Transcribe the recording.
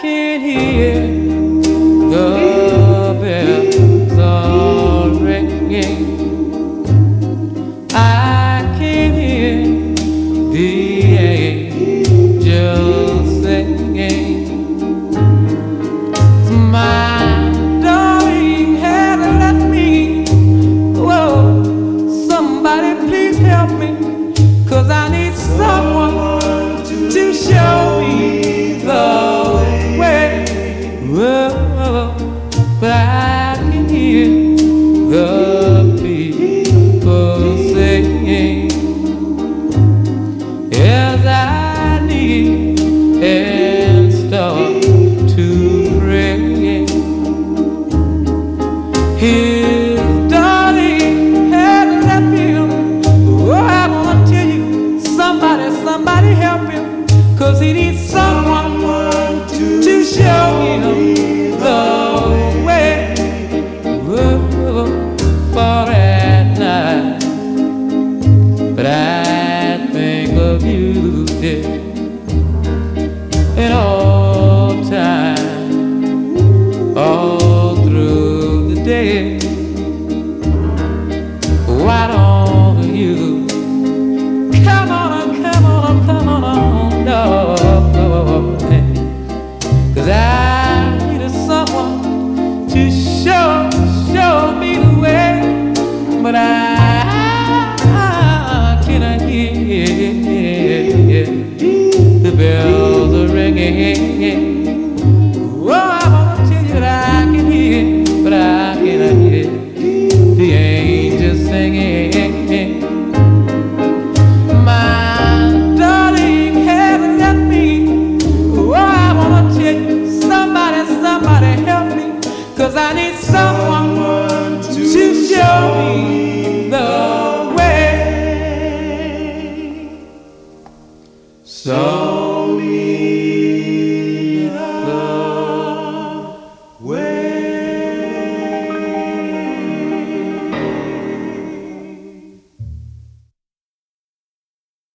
can hear the bells all ringing. I can hear the angels singing. My darling had left me. Whoa, somebody please help me. Cause I need someone to show Him. Oh, I wanna tell you, somebody, somebody help him. Cause he needs someone to show him Why don't you come on, come on, come on, no? Cause I need someone to show, show me the way, but I cannot hear the bells are ringing. Cause I need someone to show me the way. So